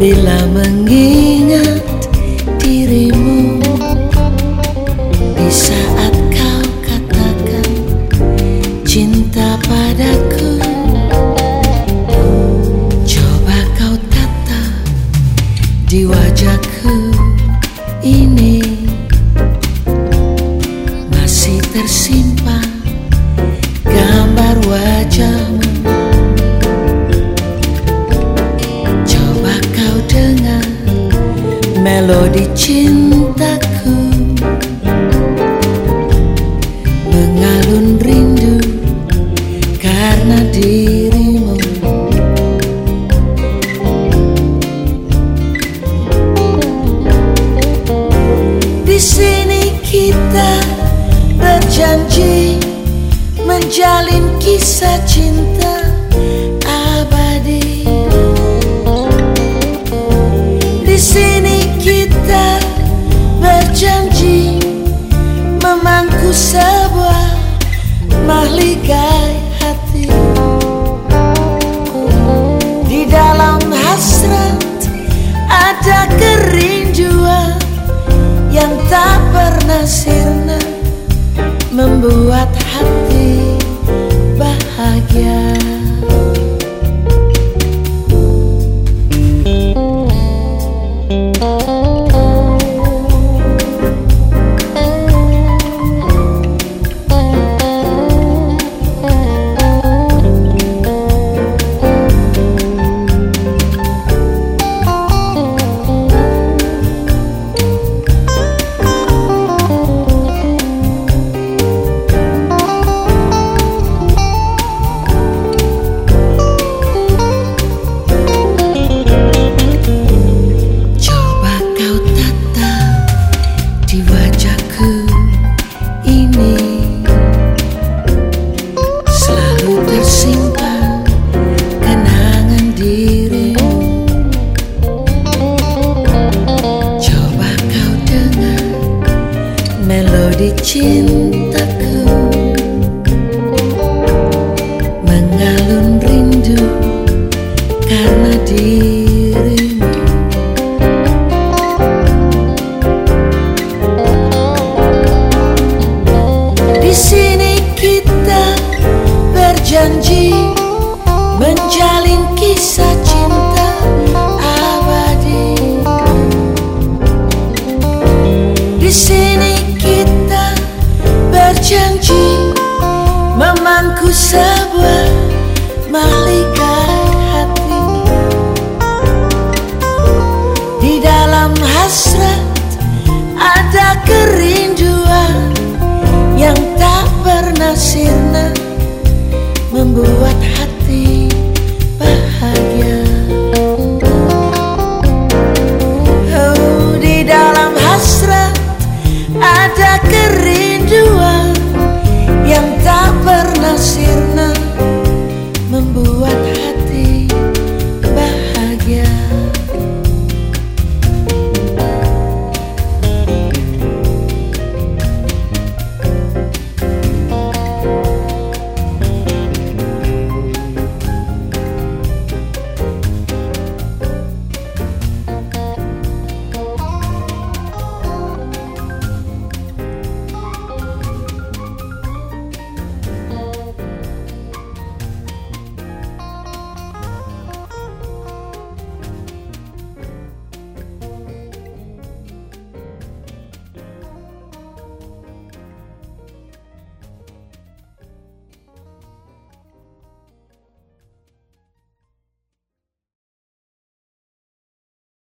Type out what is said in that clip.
bila mengingat dirimu Di saat kau katakan cinta padaku Coba kau tatap di wajahku ini. Masih tersimpan gambar wajahmu berjanji menjalin kisah cinta abadi. Di sini kita berjanji memangku sebuah mahligai hati. Di dalam hasrat ada kerinduan yang tak pernah sirna membuat hati bahagia. Cintaku. Mengalun rindu karena dirimu así.